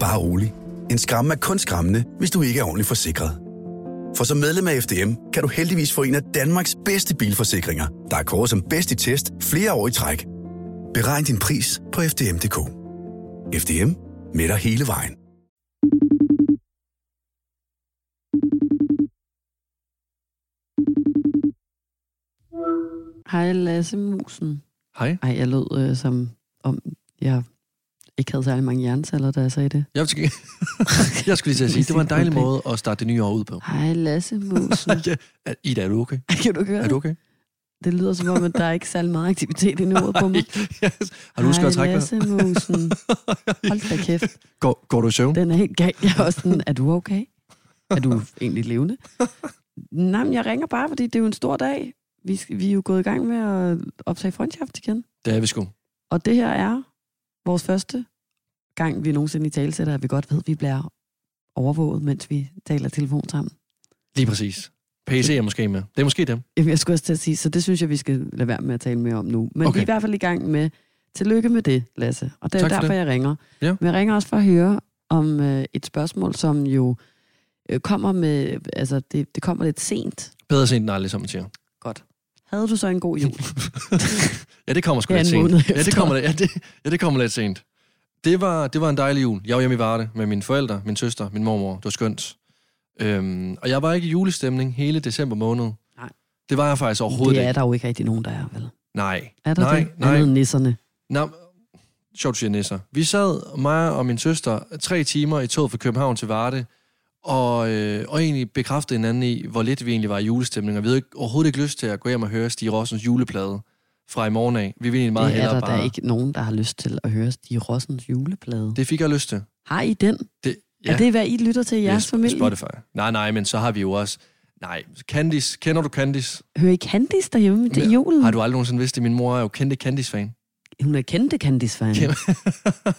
Bare rolig. En skræmme er kun skræmmende, hvis du ikke er ordentligt forsikret. For som medlem af FDM kan du heldigvis få en af Danmarks bedste bilforsikringer, der er kåret som bedst i test flere år i træk. Beregn din pris på FDM.dk. FDM med dig hele vejen. Hej Lasse Musen. Hej. Ej, jeg lød øh, som om jeg ikke havde særlig mange hjerneceller, da jeg sagde det. Jeg, skal, jeg skulle lige til at sige, det var en dejlig måde at starte det nye år ud på. Hej Lasse Musen. ja. Ida, er du okay? kan du høre Er du okay? Det lyder som om, at der er ikke særlig meget aktivitet inde i hovedet på mig. yes. Har du husket at trække? Lasse Musen. Hold da kæft. Går, går du i søvn? Den er helt gal. Jeg er også sådan, er du okay? Er du egentlig levende? Nej, men jeg ringer bare, fordi det er jo en stor dag. Vi, vi er jo gået i gang med at optage Freundschaft igen. Det er vi sgu. Og det her er vores første gang, vi nogensinde i tale sætter, at vi godt ved, at vi bliver overvåget, mens vi taler telefon sammen. Lige præcis. PC er måske med. Det er måske dem. Jamen, jeg skulle også til at sige, så det synes jeg, vi skal lade være med at tale mere om nu. Men okay. Vi er i hvert fald i gang med, tillykke med det, Lasse. Og det er derfor, det. jeg ringer. Ja. Men jeg ringer også for at høre om øh, et spørgsmål, som jo øh, kommer med, altså det, det kommer lidt sent. Bedre sent end aldrig, som man siger. Godt. Havde du så en god jul? ja, det kommer sgu Ja, lidt en sent. Ja, det kommer, ja, det, ja, det kommer lidt sent. Det var, det var en dejlig jul. Jeg var hjemme i Varde med mine forældre, min søster, min mormor. Det var skønt. Øhm, og jeg var ikke i julestemning hele december måned. Nej. Det var jeg faktisk overhovedet det er ikke. der jo ikke rigtig nogen, der er, vel? Nej. Er der nej, det? nej. Andet nisserne. Nå, sjovt, siger nisser. Vi sad, mig og min søster, tre timer i toget fra København til Varde, og, øh, og egentlig bekræftede hinanden i, hvor lidt vi egentlig var i julestemning, og vi havde ikke, overhovedet ikke lyst til at gå hjem og høre Stig Rossens juleplade fra i morgen af. Vi ville egentlig meget det er hellere der bare... ikke nogen, der har lyst til at høre Stig Rossens juleplade. Det fik jeg lyst til. Har I den? Det, Ja. Er det, hvad I lytter til i jeres Yes, familie? Spotify. Nej, nej, men så har vi jo også... Nej, Candice. Kender du Candice? Hører I Candice derhjemme til julen? Har du aldrig nogensinde vidst det? Min mor er jo kendte Candice-fan. Hun er kendte Candice-fan.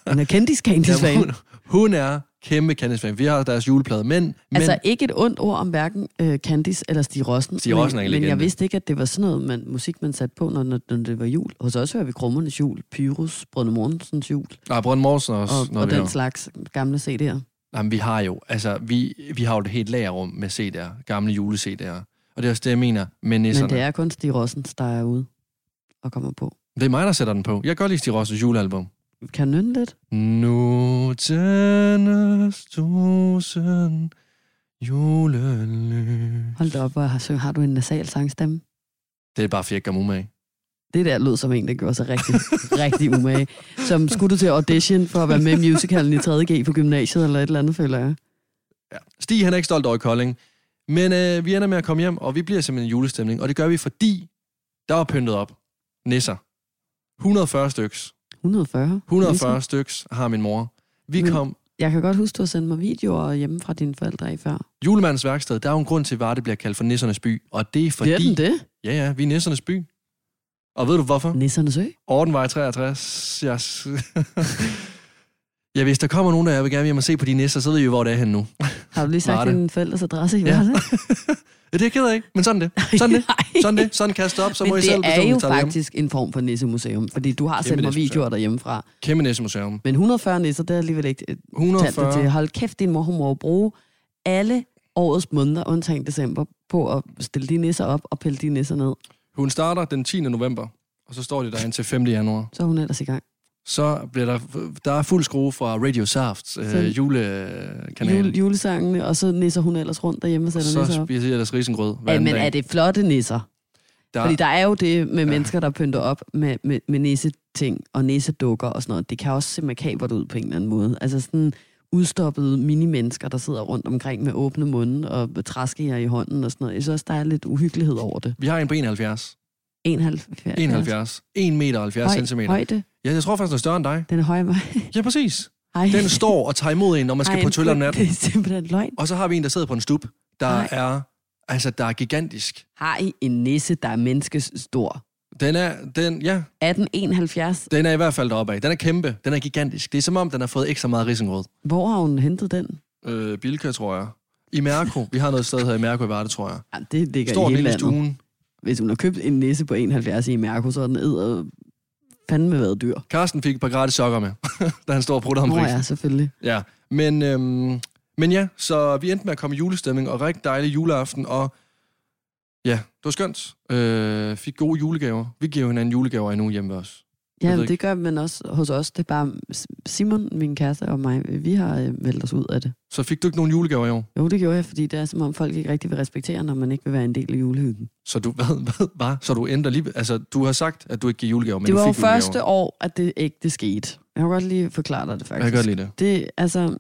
Hun er kendis Candice-fan. Hun, hun er kæmpe Candice-fan. Vi har deres juleplade, men... men Altså ikke et ondt ord om hverken øh, Candice eller Stig Rossen. Stig Rossen er en men, men jeg vidste ikke, at det var sådan noget man, musik, man satte på, når, når, når det var jul. Hos os hører vi Krummernes jul, Pyrus, Brønde Morgensens jul, Nej, Brønd Morsen også. og, når og vi den har- slags gamle CD'er. Jamen, vi har jo, altså, vi, vi har jo et helt lagerrum med CD'er, gamle jule-CD'er. Og det er også det, jeg mener med nisserne. Men det er kun Stig Rossens, der er ude og kommer på. det er mig, der sætter den på. Jeg kan godt lide Stig Rossens julealbum. Kan du nynne lidt? Nu tændes tusind julelys. Hold da op, hvor har, har du en nasal sangstemme? Det er bare for, jeg gør umage. Det der lød som en, der gjorde sig rigtig, rigtig umage. Som skulle du til audition for at være med i musicalen i 3.G på gymnasiet eller et eller andet, føler jeg. Ja. Stig, han er ikke stolt over i Kolding. Men øh, vi ender med at komme hjem, og vi bliver simpelthen en julestemning. Og det gør vi, fordi der var pyntet op. Nisser. 140 styks. 140. 140 Nisser. styks har min mor. Vi Men- kom Jeg kan godt huske, du har sendt mig videoer hjemme fra dine forældre i før. julemandens værksted. Der er jo en grund til, at det bliver kaldt for nissernes by. Og det er fordi... Fordi... Det er den det? Ja, ja, vi er nissernes by. Og ved du hvorfor? Nissernes ø? Ordenvej 63. Jeg... ja, hvis der kommer nogen, der jeg vil gerne hjem og se på de nisser, så ved I jo, hvor det er henne nu. Har du lige sagt Varde. din forældres adresse i Ja. Ja, det er jeg ked af, ikke? Men sådan det. Sådan det. Sådan det. Sådan kastet op, så må Men I selv det bestemme, er om jo det hjem. faktisk en form for nissemuseum, fordi du har sendt mig videoer derhjemmefra. Kæmpe nissemuseum. Men 140 nisser, det er alligevel ikke et 140. til. Hold kæft, din mor, hun må bruge alle årets måneder, undtagen december, på at stille de nisser op og pille de nisser ned. Hun starter den 10. november, og så står de der indtil 5. januar. Så er hun ellers i gang. Så bliver der, der er fuld skrue fra Radio Safts Så- øh, julekanal. Jule, julesangene, og så nisser hun ellers rundt derhjemme og sætter nisser så op. spiser jeg ellers risengrød hver Ja, men dag. er det flotte nisser? der, Fordi der er jo det med mennesker, der pynter op med, med, med nisseting og nissedukker og sådan noget. Det kan også se makabert ud på en eller anden måde. Altså sådan udstoppede mini-mennesker, der sidder rundt omkring med åbne munde og træskejer i hånden og sådan noget. Jeg synes også, der er lidt uhyggelighed over det. Vi har en på 71. 71. 71. 1 meter 70 Høj, centimeter. højde. Ja, jeg tror faktisk, den er større end dig. Den er høj af mig. Ja, præcis. Ej. Den står og tager imod en, når man skal Ej, på toilet om Det natten. er simpelthen løgn. Og så har vi en, der sidder på en stup, der Nej. er, altså, der er gigantisk. Har I en nisse, der er menneskestor? Den er, den, ja, 1871. den er i hvert fald deroppe af. Den er kæmpe. Den er gigantisk. Det er som om, den har fået ekstra meget risengrød. Hvor har hun hentet den? Øh, Bilka, tror jeg. I Mærko. Vi har noget sted her i Mærko i Varde, tror jeg. Ja, det ligger Står i hele landet. stuen. Hvis hun har købt en nisse på 71 i Mærko, så er den æder fandme været dyr. Carsten fik et par gratis sokker med, da han står og prutter om prisen. ja, selvfølgelig. Ja, men, øhm, men ja, så vi endte med at komme i julestemning, og rigtig dejlig juleaften, og ja, det var skønt. Øh, fik gode julegaver. Vi giver hinanden julegaver endnu hjemme ved os. Ja, men det gør man også hos os. Det er bare Simon, min kæreste og mig, vi har øh, meldt os ud af det. Så fik du ikke nogen julegaver i år? Jo, det gjorde jeg, fordi det er som om folk ikke rigtig vil respektere, når man ikke vil være en del af julehyggen. Så du, hvad, hvad, hvad? Så du ændrer lige, altså du har sagt, at du ikke giver julegaver, men det du var jo første år, at det ikke det skete. Jeg kan godt lige forklare dig det faktisk. Jeg kan godt lide det. Det, altså,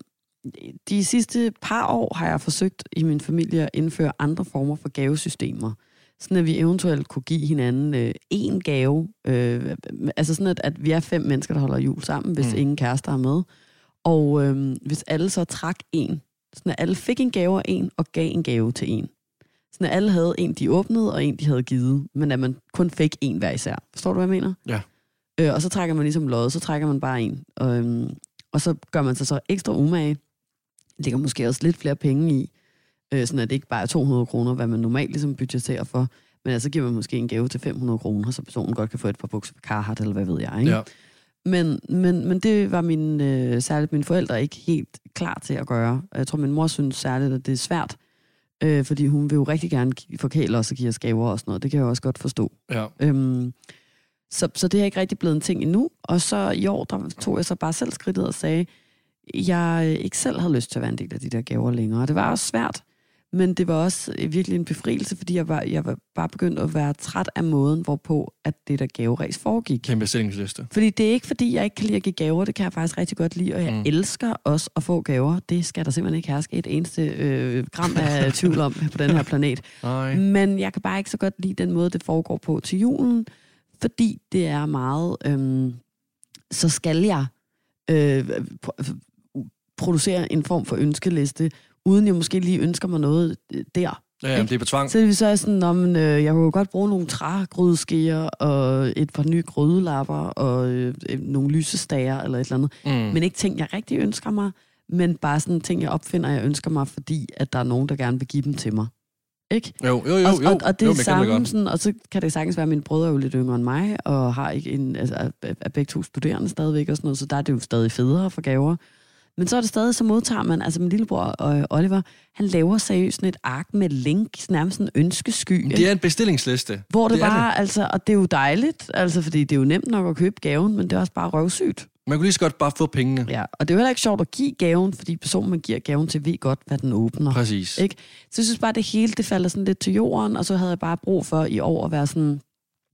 de sidste par år har jeg forsøgt i min familie at indføre andre former for gavesystemer. Sådan at vi eventuelt kunne give hinanden øh, én gave. Øh, altså sådan, at, at vi er fem mennesker, der holder jul sammen, hvis Mm. ingen kærester er med. Og øh, hvis alle så trak en, sådan at alle fik en gave af en, og gav en gave til en. Sådan at alle havde en, de åbnede, og en, de havde givet. Men at man kun fik en hver især. Forstår du, hvad jeg mener? Ja. Øh, og så trækker man ligesom lod, så trækker man bare en. Og, øhm, og så gør man sig så ekstra umage. Lægger måske også lidt flere penge i. Øh, sådan at det ikke bare er 200 kroner, hvad man normalt ligesom budgeterer for. Men altså giver man måske en gave til 500 kroner, så personen godt kan få et par bukser på Carhartt, eller hvad ved jeg. Ikke? Ja. Men, men, men det var min, øh, særligt mine forældre ikke helt klar til at gøre. Jeg tror, min mor synes særligt, at det er svært. Øh, fordi hun vil jo rigtig gerne forkæle os og give os gaver og sådan noget. Det kan jeg også godt forstå. Ja. Øhm, så, så det er ikke rigtig blevet en ting endnu. Og så i år, der tog jeg så bare selv skridtet og sagde, jeg ikke selv havde lyst til at være en del af de der gaver længere. Og det var også svært, men det var også øh, virkelig en befrielse, fordi jeg var, jeg var bare begyndt at være træt af måden, hvorpå at det der gaveræs foregik. Kæmpe bestillingsliste. Fordi det er ikke, fordi jeg ikke kan lide at give gaver. Det kan jeg faktisk rigtig godt lide, og jeg Mm. elsker også at få gaver. Det skal der simpelthen ikke herske et eneste øh, gram af tvivl om på den her planet. Nej. Men jeg kan bare ikke så godt lide den måde, det foregår på til julen, fordi det er meget, øhm, så skal jeg øh, pro- producere en form for ønskeliste, uden jeg måske lige ønsker mig noget øh, der. Ja, ja, det er på tvang. Så er vi så er sådan, om øh, jeg kunne godt bruge nogle trægrydeskeer og et par nye grydelapper og øh, øh, nogle lysestager eller et eller andet. Mm. Men ikke ting, jeg rigtig ønsker mig, men bare sådan ting, jeg opfinder, jeg ønsker mig, fordi at der er nogen, der gerne vil give dem til mig. Ikke? Jo, jo, jo, og, jo. og, og det jo, er samme, sådan, og så kan det sagtens være, at mine brødre er jo lidt yngre end mig, og har ikke en, altså, er, er begge to studerende stadigvæk og sådan noget, så der er det jo stadig federe for gaver. Men så er det stadig, så modtager man, altså min lillebror øh, Oliver, han laver seriøst et ark med links, nærmest en ønskesky. Det er en bestillingsliste. Hvor det, det bare, altså, og det er jo dejligt, altså, fordi det er jo nemt nok at købe gaven, men det er også bare røvsygt. Man kunne lige så godt bare få pengene. Ja, og det er jo heller ikke sjovt at give gaven, fordi personen, man giver gaven til, ved godt, hvad den åbner. Præcis. Ikke? Så jeg synes bare, det hele det falder sådan lidt til jorden, og så havde jeg bare brug for i år at være sådan,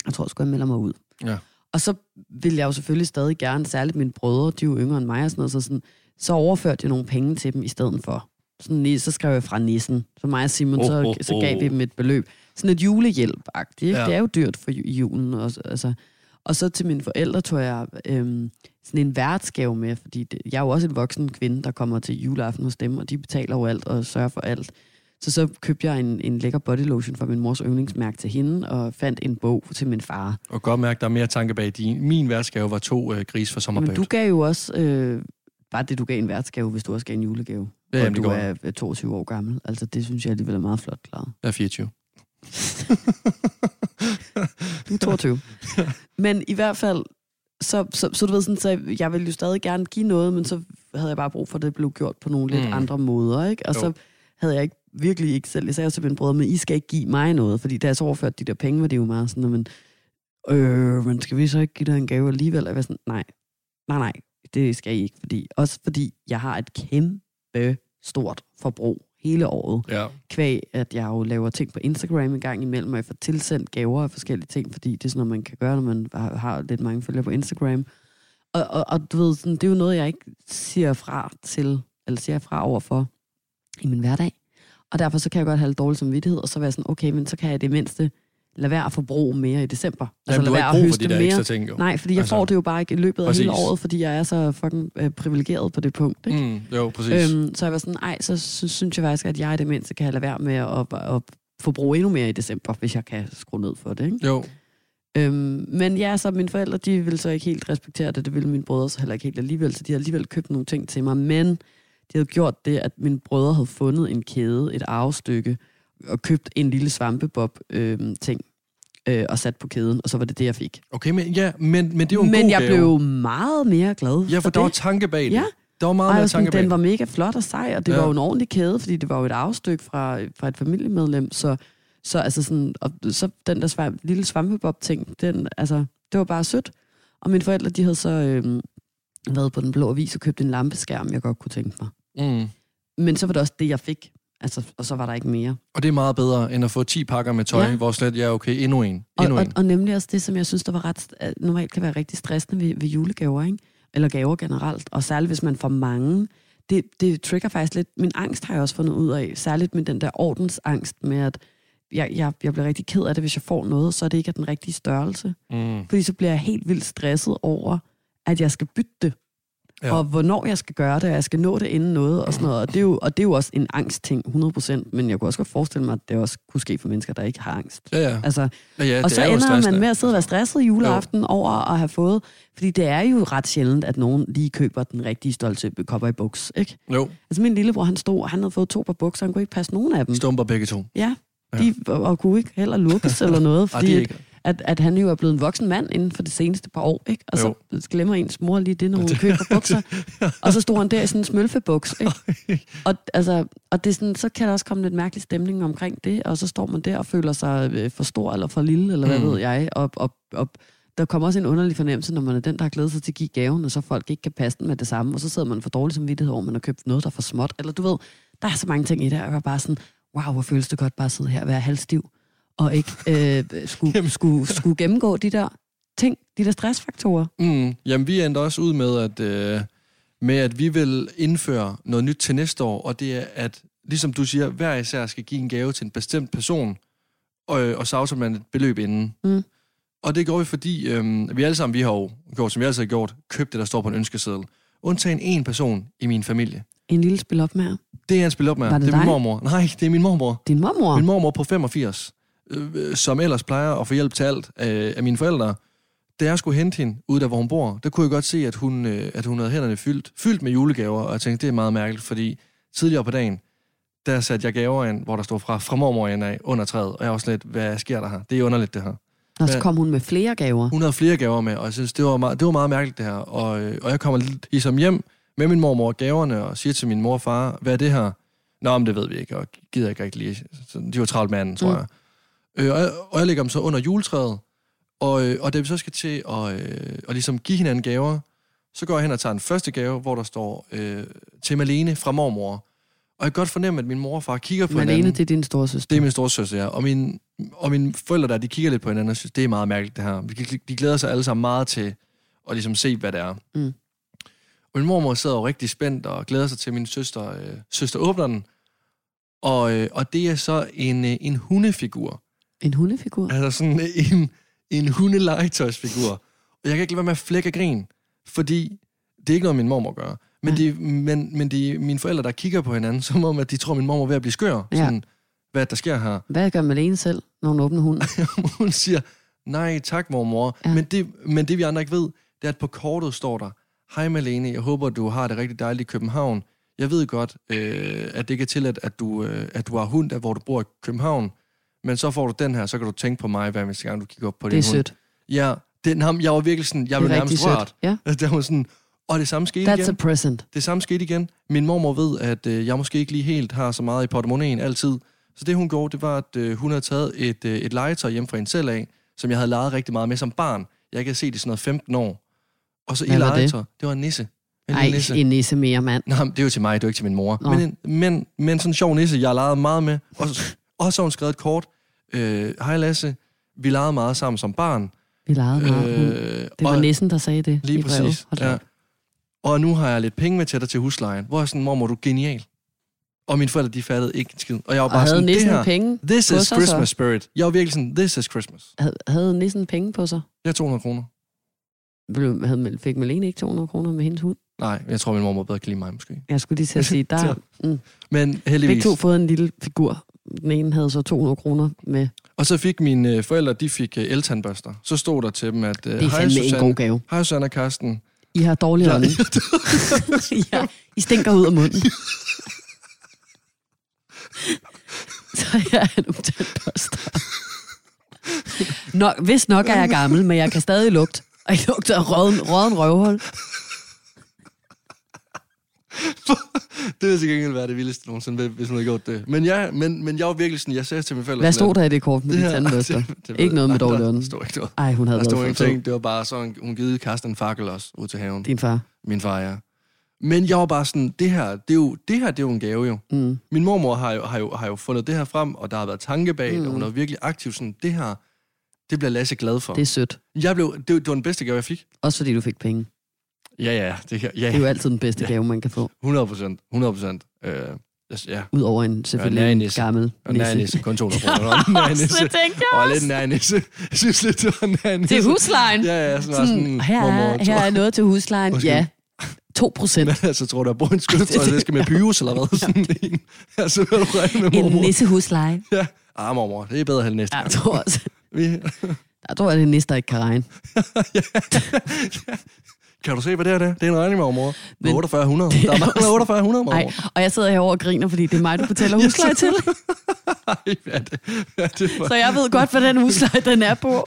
jeg tror, jeg skulle melder mig ud. Ja. Og så vil jeg jo selvfølgelig stadig gerne, særligt mine brødre, de er jo yngre end mig og sådan noget, så, sådan, så overførte jeg nogle penge til dem i stedet for. Sådan, så skrev jeg fra nissen. Så mig og Simon, Oh, så, oh, så gav oh. vi dem et beløb. Sådan et julehjælp-agtigt. Ikke? Ja. Det er jo dyrt for julen. Også, altså. Og så til mine forældre tog jeg øhm, sådan en værtsgave med, fordi det, jeg er jo også en voksen kvinde, der kommer til juleaften hos dem, og de betaler jo alt og sørger for alt. Så så købte jeg en, en lækker body lotion fra min mors yndlingsmærke til hende, og fandt en bog til min far. Og godt mærke, der er mere tanke bag din. Min værtsgave var to øh, gris for Men sommerbød. du gav jo også øh, bare det, du gav en værtsgave, hvis du også gav en julegave. Ja, jamen, og det du går. er øh, 22 år gammel. Altså, det synes jeg alligevel er meget flot klaret. Jeg er 24. Du er 22. men i hvert fald, så, så, så du ved sådan, så jeg ville jo stadig gerne give noget, men så havde jeg bare brug for, at det blev gjort på nogle lidt Mm. mm. andre måder, ikke? Og Jo. så havde jeg ikke virkelig ikke selv, jeg sagde også til mine brødre, men I skal ikke give mig noget, fordi da jeg så overførte de der penge, var det jo meget sådan, men, øh, men skal vi så ikke give dig en gave alligevel? Og jeg var sådan, nej, nej, nej, det skal I ikke, fordi, også fordi jeg har et kæmpe stort forbrug hele året Ja. kvæg, at jeg jo laver ting på Instagram en gang imellem, og jeg får tilsendt gaver af forskellige ting, fordi det er sådan noget, man kan gøre, når man har, har lidt mange følgere på Instagram. Og, og, og du ved, sådan, det er jo noget, jeg ikke siger fra til, eller siger fra over for i min hverdag. Og derfor så kan jeg godt have lidt dårlig samvittighed, og så være sådan, okay, men så kan jeg det mindste lade være at forbruge mere i december. Altså, du har være at brug for høste de der mere. ting, jo. Nej, fordi jeg Altså, får det jo bare ikke i løbet af hele præcis. året, fordi jeg er så fucking øh, privilegeret på det punkt. Ikke? Mm, jo, præcis. Øhm, så jeg var sådan, ej, så sy- synes jeg faktisk, at jeg i det mindste kan lade være med at, at, at forbruge endnu mere i december, hvis jeg kan skrue ned for det. Ikke? jo, Øhm, men ja, så mine forældre, de ville så ikke helt respektere det, det ville mine brødre så heller ikke helt alligevel, så de havde alligevel købt nogle ting til mig, men de havde gjort det, at mine brødre havde fundet en kæde, et arvestykke, og købt en lille svampebob-ting, øh, og sat på kæden, og så var det det, jeg fik. Okay, men, ja, men, men det er jo en Men god jeg gave. blev meget mere glad Ja, for der det. var tanke bag det. Ja. Der var meget Ej, mere tanke bag den var mega flot og sej, og det ja. var jo en ordentlig kæde, fordi det var jo et afstykke fra, fra et familiemedlem, så, så altså sådan, og så den der svamp, lille svampebob-ting, den, altså, det var bare sødt. Og mine forældre, de havde så øh, været på den blå avis og købt en lampeskærm, jeg godt kunne tænke mig. Mm. Men så var det også det, jeg fik. Altså, og så var der ikke mere. Og det er meget bedre, end at få 10 pakker med tøj, Ja. hvor slet, ja, okay, endnu en. Og, Endnu og, en. og nemlig også det, som jeg synes, der var ret, normalt kan være rigtig stressende ved, ved julegaver, ikke? eller gaver generelt, og særligt hvis man får mange. Det, det trigger faktisk lidt, min angst har jeg også fundet ud af, særligt med den der ordensangst med, at jeg, jeg, jeg bliver rigtig ked af det, hvis jeg får noget, så er det ikke er den rigtige størrelse. Mm. Fordi så bliver jeg helt vildt stresset over, at jeg skal bytte det. Ja. Og hvornår jeg skal gøre det, og jeg skal nå det inden noget og sådan noget. Og det er jo, og det er jo også en angstting, 100%. Men jeg kunne også godt forestille mig, at det også kunne ske for mennesker, der ikke har angst. Ja, ja. Altså, ja, ja og så er ender man stressende. med at sidde og være stresset juleaften jo. over at have fået... Fordi det er jo ret sjældent, at nogen lige køber den rigtige stolte kopper i buks, ikke? Jo, Altså min lillebror, han stod, han havde fået to par bukser, han kunne ikke passe nogen af dem. stumper begge to. Ja, de, og, kunne ikke heller lukkes eller noget, Ej, fordi er at, at, han jo er blevet en voksen mand inden for de seneste par år, ikke? Og så glemmer ens mor lige det, når hun køber bukser. Og så stod han der i sådan en smølfebuks, ikke? Og, altså, og det er sådan, så kan der også komme lidt mærkelig stemning omkring det, og så står man der og føler sig øh, for stor eller for lille, eller hvad Mm. ved jeg, og, og, og der kommer også en underlig fornemmelse, når man er den, der har glædet sig til at give gaven, og så folk ikke kan passe den med det samme, og så sidder man for dårlig som vidtighed over, at man har købt noget, der er for småt. Eller du ved, der er så mange ting i det, og jeg var bare sådan, wow, hvor føles det godt bare at sidde her og være halvstiv, og ikke øh, skulle, skulle, skulle gennemgå de der ting, de der stressfaktorer. Mm, jamen, vi endte også ud med, at, øh, med, at vi vil indføre noget nyt til næste år, og det er, at ligesom du siger, hver især skal give en gave til en bestemt person, og, og så aftaler man et beløb inden. Mm. Og det går vi, fordi øh, vi alle sammen, vi har jo gjort, som vi altid har gjort, købt det, der står på en ønskeseddel. Undtagen en person i min familie. En lille spil op med Det er en spil op med. Var det det er min dig? mormor. Nej, det er min mormor. din mormor. Min mormor på 85, øh, som ellers plejer at få hjælp til alt øh, af mine forældre. Da jeg skulle hente hende ud der, hvor hun bor, der kunne jeg godt se, at hun, øh, at hun havde hænderne fyldt, fyldt med julegaver, og jeg tænkte, det er meget mærkeligt, fordi tidligere på dagen, der satte jeg gaver ind, hvor der stod fra, fra mormor ind af under træet, og jeg var sådan lidt, hvad sker der her? Det er underligt, det her. Og så kom hun med flere gaver. Hun havde flere gaver med, og jeg synes, det var meget, det var meget mærkeligt, det her. Og, øh, og jeg kommer lidt ligesom hjem med min mormor og gaverne, og siger til min mor og far, hvad er det her? Nå, men det ved vi ikke, og gider ikke rigtig lige. Så de var travlt med anden, tror Mm. jeg. Øh, og, jeg. og jeg lægger dem så under juletræet, og, øh, og da vi så skal til at, øh, at ligesom give hinanden gaver, så går jeg hen og tager den første gave, hvor der står øh, til Malene fra mormor. Og jeg kan godt fornemme, at min mor og far kigger på Malene, hinanden. det er din store søster. Det er min storsøster, ja. Og, min, og mine forældre der, de kigger lidt på hinanden og synes, det er meget mærkeligt, det her. De, de glæder sig alle sammen meget til at ligesom se, hvad det er. Mm. Og min mormor sidder jo rigtig spændt og glæder sig til, at min søster, øh, søster åbner den. Og, øh, og det er så en, øh, en hundefigur. En hundefigur. Altså sådan en, en hundelegetøjsfigur. Og jeg kan ikke lade være med at flække grin, fordi det er ikke noget, min mormor gør. Men, Nej. det, men, men er mine forældre, der kigger på hinanden, som om, at de tror, at min mormor er ved at blive skør. Ja. Sådan, hvad der sker her. Hvad gør Malene selv, når hun åbner hunden? hun siger, nej tak mormor. Ja. Ja. Men, det, men det vi andre ikke ved, det er, at på kortet står der, hej Malene, jeg håber, du har det rigtig dejligt i København. Jeg ved godt, øh, at det ikke er tilladt, at du, øh, at du har hund der, hvor du bor i København. Men så får du den her, så kan du tænke på mig, hver eneste gang du kigger op på Det din er hund. sødt. Ja, den, ham, jeg var virkelig sådan, jeg Det blev er nærmest rørt. Ja. Det var sådan, og det samme skete That's igen. a present. Det samme skete igen. Min mormor ved, at øh, jeg måske ikke lige helt har så meget i portemonnaien altid. Så det hun gjorde, det var, at øh, hun havde taget et, øh, et legetøj hjem fra en selv af, som jeg havde leget rigtig meget med som barn. Jeg ikke havde set i sådan noget 15 år. Og så i Hvad det? legetøj, det? det var en nisse. En lille nisse. en nisse mere, mand. Nej, det er jo til mig, det er jo ikke til min mor. Nå. Men, en, men, men sådan en sjov nisse, jeg legede meget med. Og, og så har hun skrevet et kort. Øh, Hej Lasse, vi legede meget sammen som barn. Vi legede meget. Øh, det var og- nissen, der sagde det Lige præcis. Ja. Og nu har jeg lidt penge med til dig til huslejen. Hvor er sådan, mormor, du er genial. Og mine forældre, de fattede ikke en skid. Og jeg var Og bare havde sådan, det her, penge this is sig så? Christmas spirit. Jeg var virkelig sådan, this is Christmas. Havde, havde nissen penge på sig? Jeg har 200 kroner. Blev- Havde, fik Malene ikke 200 kroner med hendes hund? Nej, jeg tror, min mormor bedre kan lide mig måske. Jeg skulle lige til at sige, der mm, Men begge heldigvis. to fået en lille figur. Den ene havde så 200 kroner med. Og så fik mine øh, forældre, de fik øh, eltandbørster. Så stod der til dem, at... Øh, Det er hej, fandme en Susanne. god gave. Hej Susanne og Karsten. I har dårlig ånd. ja, I stinker ud af munden. så jeg er nogle tandbørster. Nå, hvis nok er jeg gammel, men jeg kan stadig lugte. Og jeg lugter af råden, råden røvhul. det ville til gengæld være det vildeste nogensinde, hvis hun havde gjort det. Men, ja, men, men jeg var virkelig sådan, jeg sagde til mine forældre... Hvad stod der i det kort med det tandbørster? Ikke noget med dårlig Der ånd. stod ikke noget. Ej, hun havde Der stod været for. Det var bare sådan, hun givet Karsten en fakkel også ud til haven. Din far. Min far, ja. Men jeg var bare sådan, det her, det er jo, det her, det er jo en gave jo. Mm. Min mormor har jo, har, jo, har jo fundet det her frem, og der har været tanke bag Mm. og hun er virkelig aktiv sådan, det her, det bliver Lasse glad for. Det er sødt. Jeg blev, det, det var den bedste gave, jeg fik. Også fordi du fik penge. Ja, ja, det, kan- ja, Det er jo altid den bedste gave, man kan få. 100 procent, 100 procent. Øh, yes, ja, Udover en selvfølgelig Ja, en nærnisse. gammel og nærnisse, kun 200 kroner. Så Nærnisse. tænkte jeg Og også. lidt nærnisse. Jeg synes lidt, det var nærnisse. Til huslejen. Ja, ja, sådan, Sådan, sådan her, mormor, er, her er noget til huslejen. Undskyld. Ja, 2 procent. Men altså, tror du, der bor en skødetøj, det skal med pyus eller hvad? Sådan en. Altså, vil du regne med En mormor? nissehusleje. Ja. Ah, mormor, det er bedre at have næste Jeg gang. tror også, Vi... jeg tror, at det er nisse, der ikke kan regne. Kan du se, hvad det er? Det er en regning. Med Men- 4800. Der er mange 4800, mormor. Nej, og jeg sidder herovre og griner, fordi det er mig, du betaler husleje til. Ej, er det? Er det for... Så jeg ved godt, hvad den husleje den er på.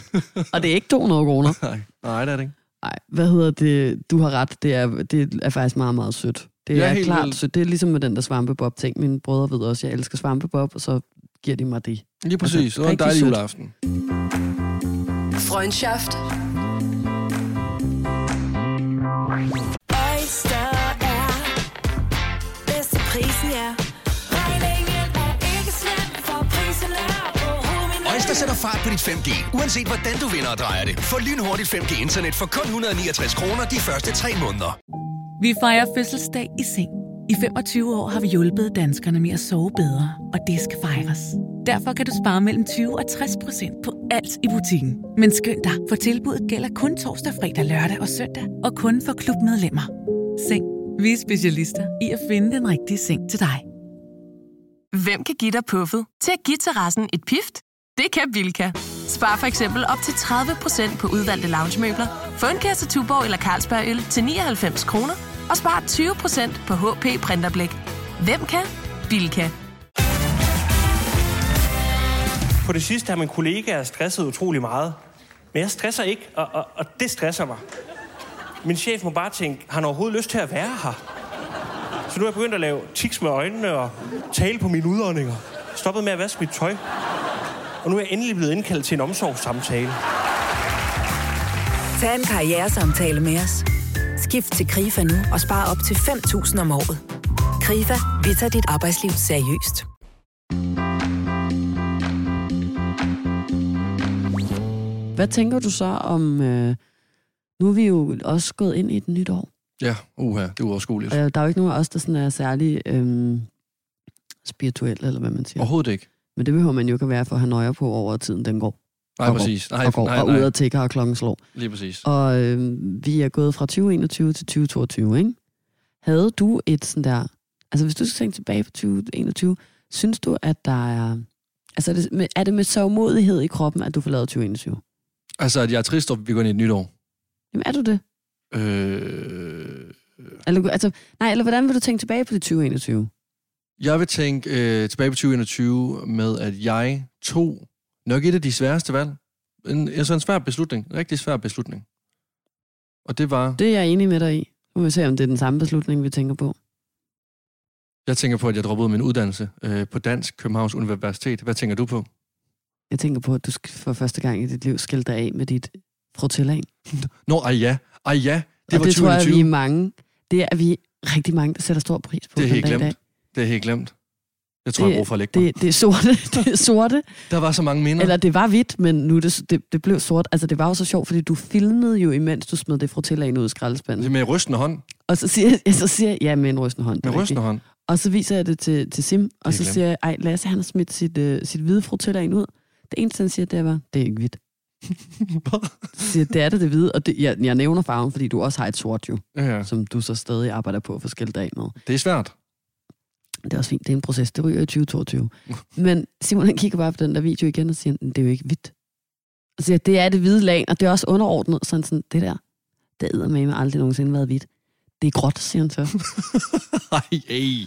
Og det er ikke 200 kroner. Nej, nej, det er det ikke. Nej, hvad hedder det? Du har ret. Det er, det er faktisk meget, meget sødt. Det Ja, er klart sødt. Det er ligesom med den der svampebob-ting. Mine brødre ved også, at jeg elsker svampebob, og så giver de mig det. Lige præcis. Altså, Det var en rigtig dejlig sødt. juleaften. Freundschaft. Oyster er bedst til prisen, ja. Regningen er ikke slem, for prisen er. Øjster sætter fart på dit 5G, uanset hvordan du vinder og drejer det. Få lynhurtigt 5G-internet for kun 169 kroner de første 3 måneder. Vi fejrer fødselsdag i seng. I 25 år har vi hjulpet danskerne med at sove bedre, og det skal fejres. Derfor kan du spare mellem 20 og 60 procent på alt i butikken. Men skynd dig, for tilbuddet gælder kun torsdag, fredag, lørdag og søndag, og kun for klubmedlemmer. Seng. Vi er specialister i at finde den rigtige seng til dig. Hvem kan give dig puffet til at give terrassen et pift? Det kan Bilka. Spar for eksempel op til 30% på udvalgte loungemøbler. Få en kasse Tuborg eller Carlsberg øl til 99 kroner. Og spar 20% på HP Printerblæk. Hvem kan? Bilka. På det sidste har min kollega stresset utrolig meget. Men jeg stresser ikke, og, og, og det stresser mig. Min chef må bare tænke, har han overhovedet lyst til at være her? Så nu er jeg begyndt at lave tiks med øjnene og tale på mine udåndinger. Stoppet med at vaske mit tøj. Og nu er jeg endelig blevet indkaldt til en omsorgssamtale. Tag en karrieresamtale med os. Skift til KRIFA nu og spar op til 5.000 om året. KRIFA, vi tager dit arbejdsliv seriøst. Hvad tænker du så om... Øh, nu er vi jo også gået ind i et nyt år. Ja, uha, det er uoverskueligt. Og der er jo ikke nogen af os, der sådan er særlig øh, spirituel, eller hvad man siger. Overhovedet ikke. Men det behøver man jo ikke at være for at have nøje på over tiden, den går. Nej, og præcis. Nej, og går, nej, og ud nej. og tækker og klokken slår. Lige præcis. Og øh, vi er gået fra 2021 til 2022, ikke? Havde du et sådan der... Altså, hvis du skal tænke tilbage på 2021, synes du, at der er... Altså, er det med, er det med sørgmodighed i kroppen, at du får lavet 2021? Altså, at jeg er trist, og vi går ind i et nyt år. Jamen, er du det? Øh, Eller, altså, nej, eller hvordan vil du tænke tilbage på det 2021? jeg vil tænke øh, tilbage på 2021 med, at jeg tog nok et af de sværeste valg. En, altså en svær beslutning. En rigtig svær beslutning. Og det var... Det er jeg enig med dig i. Nu må vi se, om det er den samme beslutning, vi tænker på. Jeg tænker på, at jeg droppede min uddannelse øh, på Dansk Københavns Universitet. Hvad tænker du på? Jeg tænker på, at du for første gang i dit liv skille dig af med dit frutillaen. Nå, ej ja. Ej ja. Det og var det 2021. tror jeg, vi er mange. Det er vi rigtig mange, der sætter stor pris på. Det er helt i dag. glemt. Det er helt glemt. Jeg tror, jeg har for at lægge mig. Det, det er sorte. det er sorte. Der var så mange minder. Eller det var hvidt, men nu det, det, det blev sort. Altså, det var jo så sjovt, fordi du filmede jo, imens du smed det frutillaen ud i skraldespanden. Med rystende hånd. Og så siger, jeg, så siger jeg, ja, med en rystende hånd. det Med rystende hånd. Og så viser jeg det til, til Sim, og så glemt. siger jeg, ej, Lasse, han har smidt sit, uh, sit hvide frutillaen ud. Det eneste, han siger, det var, det er ikke hvidt. Så siger, det er det, det hvide. Og det, jeg, jeg nævner farven, fordi du også har et sort jo, Ja, ja. som du så stadig arbejder på for skilt af med. Det er svært. Det er også fint, det er en proces, det ryger i 2022. Men Simon han kigger bare på den der video igen og siger, det er jo ikke hvidt. Og siger, det er det hvide lag, og det er også underordnet. Sådan sådan, det der, det æder med aldrig nogensinde været hvidt. Det er gråt, siger han så. Ej, ej.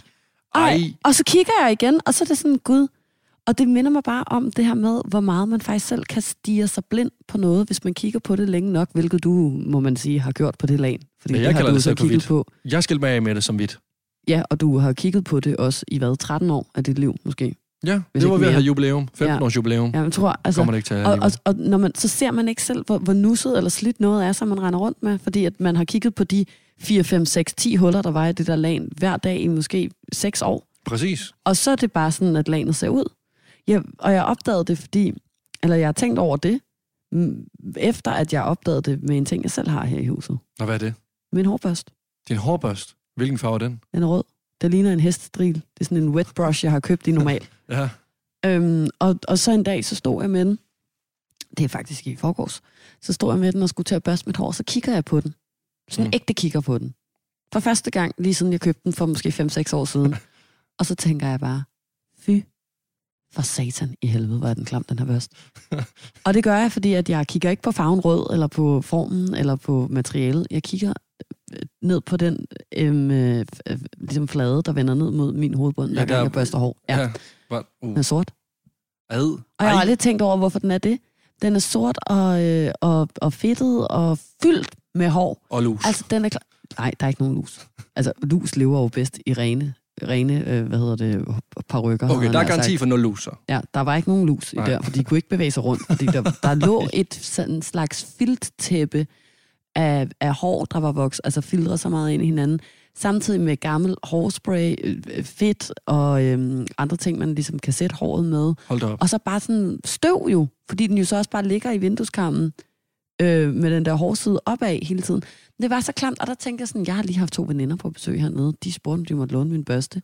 Ej. Ej. Og så kigger jeg igen, og så er det sådan, gud. Og det minder mig bare om det her med, hvor meget man faktisk selv kan stige sig blind på noget, hvis man kigger på det længe nok, hvilket du, må man sige, har gjort på det lag. Fordi Ja, jeg det har du så kigget på. Jeg skal med af med det som hvidt. Ja, og du har kigget på det også i hvad, 13 år af dit liv måske? Ja, Hvis det var ved at have jubilæum. 15 Ja. års jubilæum. Ja, jeg tror, altså, Kommer det ikke til og, og, og når man, så ser man ikke selv, hvor, hvor nusset eller slidt noget er, som man render rundt med, fordi at man har kigget på de 4, 5, 6, 10 huller, der var i det der lag hver dag i måske 6 år. Præcis. Og så er det bare sådan, at lanet ser ud. Ja, og jeg opdagede det, fordi, eller jeg har tænkt over det, mm, efter at jeg opdagede det med en ting, jeg selv har her i huset. Og hvad er det? Min hårbørst. Din hårbørst. Hvilken farve er den? Den er rød. Det ligner en hestestril. Det er sådan en wet brush, jeg har købt i normal. Ja. Øhm, og, og så en dag, så stod jeg med den. Det er faktisk i forgårs. Så stod jeg med den og skulle til at børste mit hår, så kigger jeg på den. Sådan Mm. ægte kigger på den. For første gang, lige siden jeg købte den for måske 5-6 år siden. og så tænker jeg bare, fy for satan i helvede, hvor er den klam, den her børst. og det gør jeg, fordi at jeg kigger ikke på farven rød, eller på formen, eller på materialet. Jeg kigger ned på den øhm, øh, ligesom flade, der vender ned mod min hovedbund, hver Ja, gang jeg børster hår. Ja, ja. Uh. den er sort. Ad. Og jeg har aldrig tænkt over, hvorfor den er det. Den er sort og, øh, og, og fedtet og fyldt med hår. Og lus. Altså, den er klar. Nej, der er ikke nogen lus. Altså, lus lever jo bedst i rene, rene øh, hvad hedder det, parrykker. Okay, der er garanti for nul luser. Ja, der var ikke nogen lus i Nej. der, for de kunne ikke bevæge sig rundt, fordi der, der lå et sådan slags filttæppe af, af hår, der var vokset, altså filtre så meget ind i hinanden, samtidig med gammel hårspray, øh, øh, fedt og øh, andre ting, man ligesom kan sætte håret med. Hold da op. Og så bare sådan støv jo, fordi den jo så også bare ligger i vindueskarmen øh, med den der hårside opad hele tiden. Det var så klamt, og der tænkte jeg sådan, jeg har lige haft to veninder på besøg hernede. De spurgte, om de måtte låne min børste.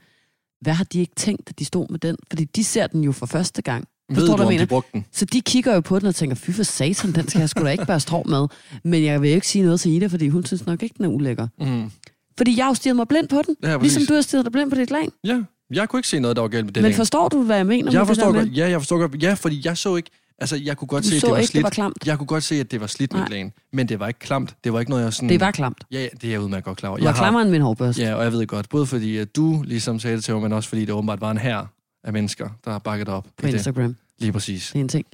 Hvad har de ikke tænkt, at de stod med den? Fordi de ser den jo for første gang. Ved du, hvad om de brugte den? Så de kigger jo på den og tænker, fy for satan, den skal jeg sgu da ikke børste hår med. Men jeg vil jo ikke sige noget til Ida, fordi hun synes nok ikke, den er ulækker. Mm. Fordi jeg har jo stirret mig blind på den, Ja, præcis. ligesom du har stirret dig blind på dit lag. Ja, jeg kunne ikke se noget, der var galt med det Men forstår du, hvad jeg mener Jeg med forstår det der godt. Ja, jeg forstår godt. Ja, fordi jeg så ikke... Altså, jeg kunne godt Du se, at det var ikke, det slidt. var klamt. Jeg kunne godt se, at det var slidt Nej. lagen. Men det var ikke klamt. Det var ikke noget, jeg sådan... Det var klamt. Ja, ja, det er jeg udmærket godt klar over. Du var Jeg har- klammere end min hårbørste. Ja, og jeg ved godt. Både fordi, at du ligesom sagde det til mig, men også fordi det åbenbart var en her af mennesker, der har bakket op. På i det. Instagram. Lige præcis. Det er en ting.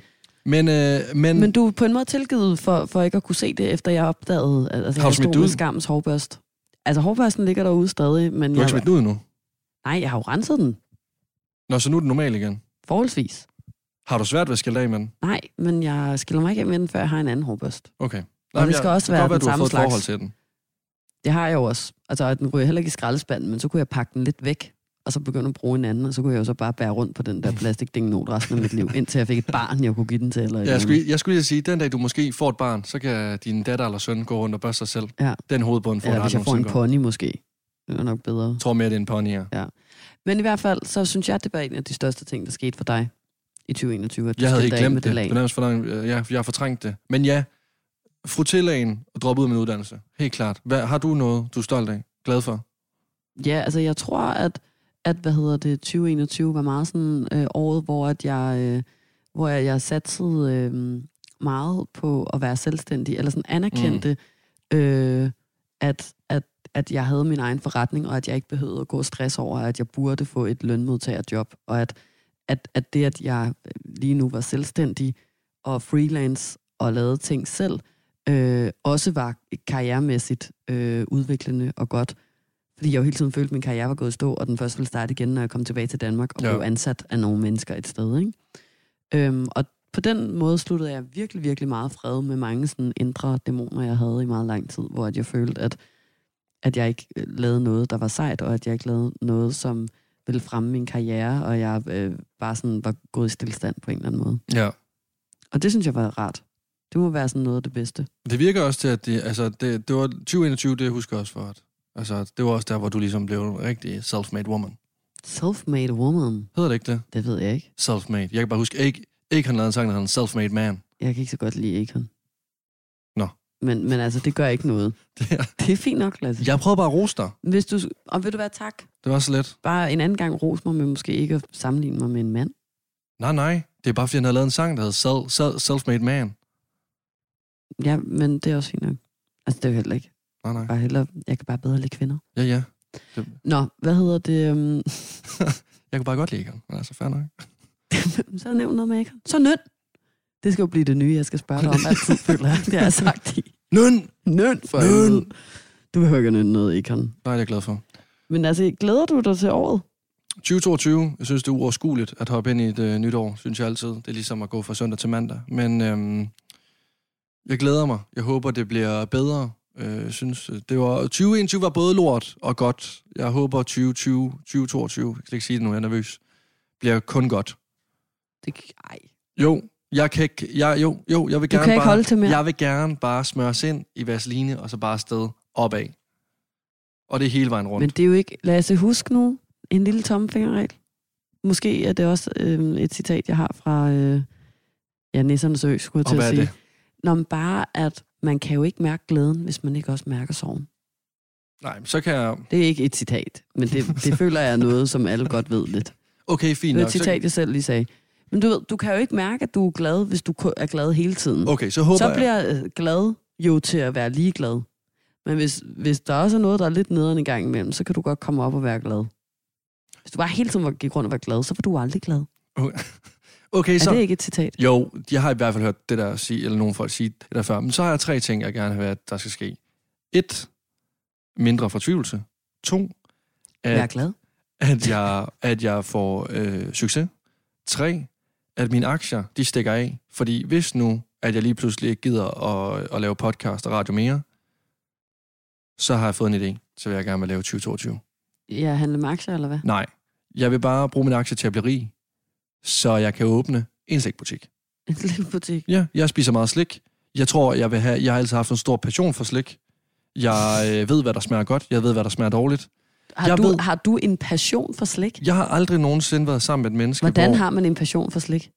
Men, øh, men, Men du er på en måde tilgivet for, for ikke at kunne se det, efter jeg opdagede, altså, Har du smidt det ud? skammens hårbørst. Altså, hårbørsten ligger derude stadig, men du har jeg, ikke smidt den ud nu. nej, jeg har jo renset den. Nå, så nu er det normalt igen. Forholdsvis. Har du svært ved at skille af med den? Nej, men jeg skiller mig ikke af med den, før jeg har en anden hårbørst. Okay. Og det skal jeg- også kan være godt være, den samme slags. forhold til den. Det har jeg jo også. Altså, den ryger heller ikke i skraldespanden, men så kunne jeg pakke den lidt væk, og så begynde at bruge en anden, og så kunne jeg jo så bare bære rundt på den der plastikdingnot resten af mit liv, indtil jeg fik et barn, jeg kunne give den til. Eller Ja, jeg, skulle, jeg skulle lige sige, den dag du måske får et barn, så kan din datter eller søn gå rundt og børste sig selv. Ja. Den hovedbund får du hvis jeg får en pony måske. Det er nok bedre. Jeg tror mere, det er en pony, ja. Men i hvert fald, så synes jeg, det var en af de største ting, der skete for dig i 2021. At Jeg havde helt af med glemt det. Det for langt. øh, Ja, jeg har fortrængt det. Men ja, frutillagen og droppe ud af min uddannelse. Helt klart. Hvad, har du noget, du er stolt af? Glad for? Ja, altså jeg tror, at, at hvad hedder det, 2021 var meget sådan øh, året, hvor at jeg, øh, hvor jeg, jeg satsede øh, meget på at være selvstændig, eller sådan anerkendte, mm. øh, at, at, at jeg havde min egen forretning, og at jeg ikke behøvede at gå stress over, at jeg burde få et lønmodtagerjob, og at, at, at det, at jeg øh, lige nu var selvstændig og freelance og lavede ting selv, øh, også var karrieremæssigt øh, udviklende og godt. Fordi jeg jo hele tiden følte, at min karriere var gået i stå, og den først ville starte igen, når jeg kom tilbage til Danmark og Ja. blev ansat af nogle mennesker et sted. Ikke? Øhm, og på den måde sluttede jeg virkelig, virkelig meget fred med mange sådan indre dæmoner, jeg havde i meget lang tid, hvor jeg følte, at, at jeg ikke øh, lavede noget, der var sejt, og at jeg ikke lavede noget, som ville fremme min karriere, og jeg øh, bare sådan var gået i stillestand på en eller anden måde. Ja. Og det synes jeg var rart. Det må være sådan noget af det bedste. Det virker også til, at det, altså, det, det var 2021, det husker jeg også for. At, altså, det var også der, hvor du ligesom blev en rigtig self-made woman. Self-made woman, Hedder det ikke det? det ved jeg ikke. Self-made. Jeg kan bare huske, ikke, ikke han lavede en sang, der hedder Self-made man. Jeg kan ikke så godt lide Akon. Nå. Men, men altså, det gør ikke noget. Det er, Det er fint nok, Lasse. jeg prøvede bare at rose dig. Hvis du, og vil du være tak? Det var så let. Bare en anden gang ros mig, men måske ikke at sammenligne mig med en mand. Nej, nej. Det er bare, fordi han havde lavet en sang, der hedder Self, Self, Self-made man. Ja, men det er også fint nok. Altså, det er jo heller ikke. Nej, nej. Bare heller, jeg kan bare bedre lide kvinder. Ja, ja. Nå, hvad hedder det? Um, Jeg kunne bare godt lide ham. Men altså, fair nok. så nævn noget med Akon. Så nøn. Det skal jo blive det nye, jeg skal spørge dig om altid, føler jeg. Det har jeg sagt i. Nøn! Nøn for Nøn. Du behøver ikke nynne noget, Akon. Nej, det er jeg glad for. Men altså, glæder du dig til året? 2022, jeg synes, det er uoverskueligt at hoppe ind i et øh, nyt år, synes jeg altid. Det er ligesom at gå fra søndag til mandag. Men øhm, jeg glæder mig. Jeg håber, det bliver bedre. Øh, synes, øh, det var, 2021 var både lort og godt. Jeg håber, 2020, 2022, jeg kan ikke sige det nu, jeg er nervøs, bliver kun godt. Det, ej. Jo, jeg kan ikke, jeg, jo, jo, jeg vil Du gerne kan ikke bare, holde til mere? Jeg vil gerne bare smøre ind i vaseline, og så bare afsted opad. Og det er hele vejen rundt. Men det er jo ikke... Lad os huske nu en lille tommelfingerregel. Måske er det også øh, et citat, jeg har fra øh, ja, Nissernes Ø, skulle jeg Og til at sige. det? Nå, men bare at man kan jo ikke mærke glæden, hvis man ikke også mærker sorgen. Nej, men så kan jeg... Det er ikke et citat, men det, det føler jeg er noget, som alle godt ved lidt. Okay, fint Det er nok. et citat, jeg selv lige sagde. Men du ved, du kan jo ikke mærke, at du er glad, hvis du er glad hele tiden. Okay, så håber så jeg... bliver øh, glad jo til at være ligeglad. Men hvis, hvis der også er noget, der er lidt nederen i gang imellem, så kan du godt komme op og være glad. Hvis du bare hele tiden gik rundt og var glad, så var du aldrig glad. Okay, Er så... det ikke et citat? Jo, jeg har i hvert fald hørt det der sige, eller nogen folk sige det der før. Men så har jeg tre ting, jeg gerne vil have, at der skal ske. Et, mindre fortvivlelse. To, at, glad. at, jeg, at jeg får øh, succes. Tre, at mine aktier, de stikker af. Fordi hvis nu, at jeg lige pludselig ikke gider at, at lave podcast og radio mere, så har jeg fået en idé, så vil jeg gerne vil lave 2022. Ja, handle med aktier, eller hvad? Nej, jeg vil bare bruge mine aktier til at blive rig, så jeg kan åbne en slikbutik. En lille butik. Ja, jeg spiser meget slik. Jeg tror, jeg vil have... Jeg har altid haft en stor passion for slik. Jeg øh, ved, hvad der smager godt. Jeg ved, hvad der smager dårligt. Har, Jeg du, ved- har du en passion for slik? Jeg har aldrig nogensinde været sammen med et menneske, Hvordan hvor har man en passion for slik?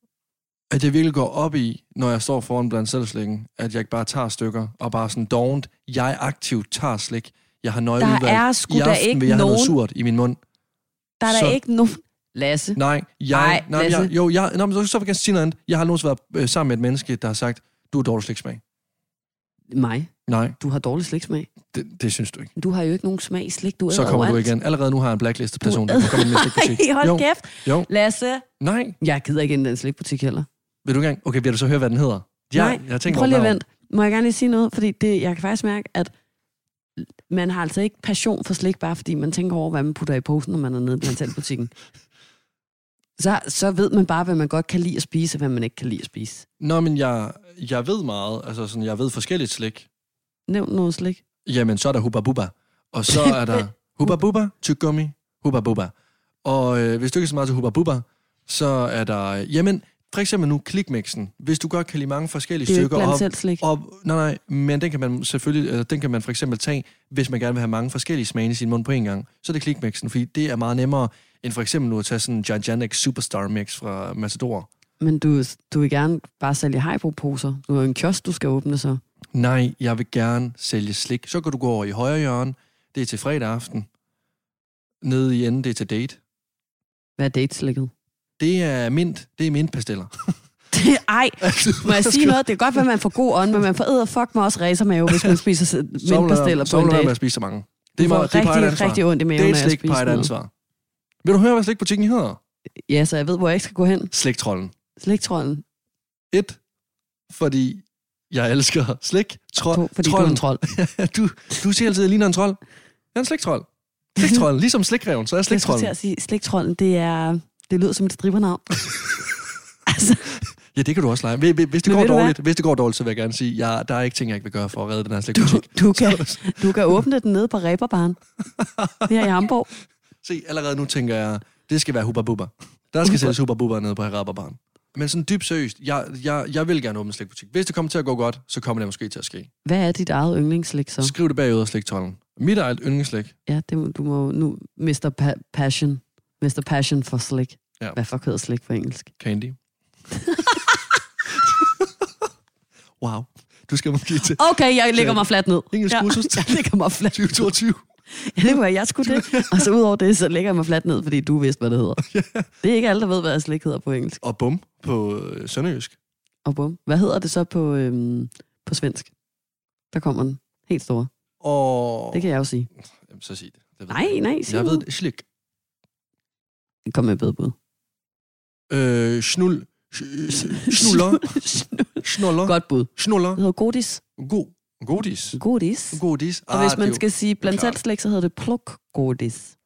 at jeg virkelig går op i, når jeg står foran blandt selvslikken, at jeg ikke bare tager stykker, og bare sådan dovent. Jeg aktivt tager slik. Jeg har nøje Der udvalgt. er sgu I ikke vil jeg have noget nogen- surt i min mund. Der er Så- ikke nogen... Lasse. Nej, jeg... Ej, nej, Lasse. jeg jo, jeg, nej, men så, så vil jeg gerne sige noget andet. Jeg har nogensinde været øh, sammen med et menneske, der har sagt, du har dårlig sliksmag. Mig. Nej, Du har dårlig sliksmag. det, det synes du ikke. Du har jo ikke nogen smag i slik. Du Så kommer du overalt. igen. Allerede nu har jeg en blacklistet Du person, der kan komme ind i hold jo, kæft. jo. Lasse. Nej, Jeg gider ikke ind i den slikbutik heller. vil du gerne? Okay, vil du så høre, hvad den hedder? Ja, Nej, jeg tænker Prøv lige at vente. Må jeg gerne lige sige noget? Fordi det, jeg kan faktisk mærke, at man har altså ikke passion for slik, bare fordi man tænker over, hvad man putter i posen, når man er nede blandt butikken. Så, så ved man bare, hvad man godt kan lide at spise, og hvad man ikke kan lide at spise. Nå, men jeg, jeg ved meget. Altså, sådan, jeg ved forskelligt slik. Nævn noget slik. Jamen, så er der Hubba Bubba. Og så er der Hubba Bubba, tyggegummi, Hubba Bubba. Og øh, hvis du ikke er så meget til Hubba Bubba, så er der... Jamen, for eksempel nu klikmixen. Hvis du godt kan lide mange forskellige Det er stykker op, slik. Og, nej, nej, men den kan man selvfølgelig, øh, den kan man for eksempel tage, hvis man gerne vil have mange forskellige smage i sin mund på en gang. Så er det klikmixen, fordi det er meget nemmere, end for eksempel nu at tage sådan en Gigantic Superstar Mix fra Matador. Men du, du vil gerne bare sælge Haribo-poser. Du har en kiosk, du skal åbne så. Nej, jeg vil gerne sælge slik. Så kan du gå over i højre hjørne. Det er til fredag aften. Nede i enden, det er til date. Hvad er dateslikket? Det er mint. Det er mintpasteller. Det, ej, må jeg sige noget? Det kan godt være, at man får god ånd, men man får æder fuck mig også racermave, hvis man spiser Så mintpasteller så på en date. at spise så mange. Det er er, meget, det er rigtig, rigtig ondt i maven, Det er når jeg spiser ansvar. Vil du høre, hvad slikbutikken hedder? Ja, så jeg ved, hvor jeg ikke skal gå hen. Sliktrollen. Sliktrollen. Et, fordi jeg elsker slik. Tro, To, fordi du er en trold. du, du siger altid, at jeg ligner en trold. Jeg er en sliktrold. Sliktrollen, ligesom slikreven, så er jeg Jeg skulle til sliktrollen. at sige, sliktrollen, det er... Det lyder som et strippernavn. altså, Ja, det kan du også lege. Hvis, det går du dårligt, hvis det går dårligt, så vil jeg gerne sige, ja, der er ikke ting, jeg ikke vil gøre for at redde den her slikbutik. du kan, du kan åbne den nede på Reberbaren. Her i Hamburg. Se, allerede nu tænker jeg, det skal være Hubba Bubba. Der skal sælges Hubba Bubba nede på Herabarbaren. Men sådan dybt seriøst, jeg, jeg, jeg vil gerne åbne en slikbutik. Hvis det kommer til at gå godt, så kommer det måske til at ske. Hvad er dit eget yndlingsslik så? Skriv det bagud af sliktollen. Mit eget yndlingsslik. Ja, det, må- du må nu... Mr. Pa- Passion. Mr. Passion for slik. Ja. Hvad fuck hedder slik på engelsk? Candy. wow. Du skal måske til Okay, jeg lægger mig fladt ned. Engelsk ja, kursus. jeg lægger mig fladt 2022. Ja, det var jeg skulle det. Og så udover det, så lægger jeg mig fladt ned, fordi du vidste, hvad det hedder. Det er ikke alle, der ved, hvad slik hedder på engelsk. Og bum på øh, sønderjysk. Og bum. Hvad hedder det så på, øhm, på svensk? Der kommer den. Helt store. Og... Det kan jeg jo sige. Jamen, så sig det. det Nej, jeg. nej, sig Jeg nu. ved det. Slik. Kom med et bedre bud. Øh, snul. Snuller. Snuller. Godt bud. Snuller. Det hedder godis. God. Godis. Godis. Godis. Og hvis det er man jo skal sige blandt selv slik, så hedder det plukgodis.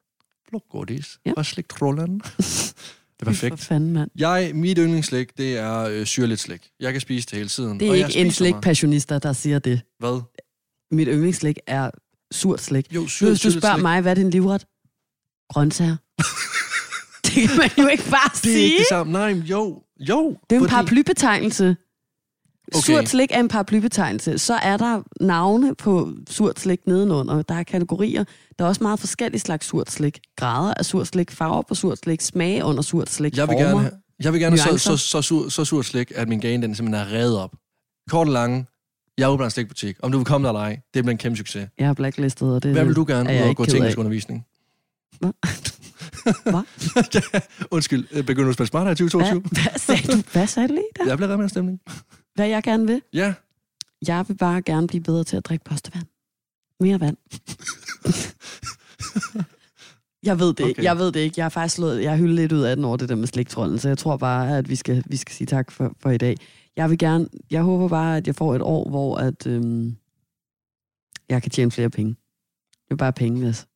Godis. Ja. Og sliktrollen. det er For perfekt. fanden, mand. Jeg, mit yndlingsslik, det er øh, syrligt slik. Jeg kan spise det hele tiden. Det er og jeg ikke en slikpassionister, der siger det. Hvad? Mit yndlingsslik er surt slik. Jo, syrligt, hvis du spørger slik. mig, hvad er din livret? Grøntsager. det kan man jo ikke bare Det er sige. ikke det samme. Nej, jo. Jo. Det er en fordi- paraplybetegnelse. Okay. Surt slik er en paraplybetegnelse. Så er der navne på surt slik nedenunder. Der er kategorier. Der er også meget forskellige slags surt slik. Grader af surt slik, farver på surt slik, smage under surt slik, Jeg vil former. gerne jeg vil gerne så, så, så, sur, så surt slik, at min gane den simpelthen er revet op. Kort og lange. Jeg åbner en slikbutik. Om du vil komme der eller ej, det bliver en kæmpe succes. Jeg har blacklistet, og det Hvad vil du gerne er ud og gå af. teknisk undervisning? Hvad? Hvad? ja, undskyld, jeg begynder du at spille smartere i 2022? Hvad, hvad, sagde du? Hvad sagde du lige der? Jeg bliver med stemning. Hvad jeg gerne vil? Ja, Jeg vil bare gerne blive bedre til at drikke postevand. Mere vand. jeg ved det okay. ikke. Jeg ved det ikke. Jeg har faktisk slået, jeg har hyldet lidt ud af den over det der med sliktrollen, så jeg tror bare, at vi skal, vi skal sige tak for, for i dag. Jeg vil gerne, jeg håber bare, at jeg får et år, hvor at, øhm, jeg kan tjene flere penge. Det er bare penge, Mads.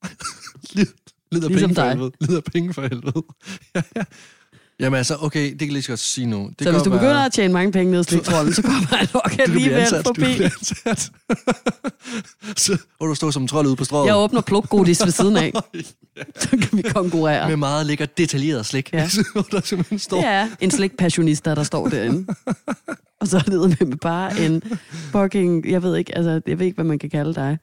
lider Ligesom penge for dig. helvede. Lider penge for helvede. ja, ja. Jamen altså, okay, det kan jeg lige så godt sige nu. Det Så hvis du begynder være- at tjene mange penge ned i sliktrollen, så kommer jeg nok alligevel ansat, forbi. Du ansat. så må du stå som en trold ude på strået. Jeg åbner plukgodis ved siden af. Så kan vi konkurrere. Med meget lækker detaljeret slik. Ja. Ja. der simpelthen står. Er en slikpassionista, der står derinde. Og så er det med bare en fucking, jeg ved ikke, altså, jeg ved ikke, hvad man kan kalde dig.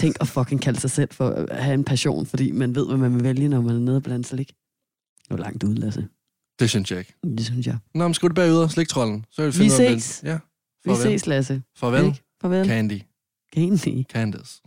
Tænk at fucking kalde sig selv for at have en passion, fordi man ved, hvad man vil vælge, når man er nede blandt slik. Det var langt ude, Lasse. Det synes jeg ikke. Det synes jeg. Nå, men skriv det bagud, sliktrollen. Så vil Vi ud af, om ses. Ja. Vi Farvel. ses, Lasse. Farvel. Ikke? Farvel. Candy. Candy. Candice.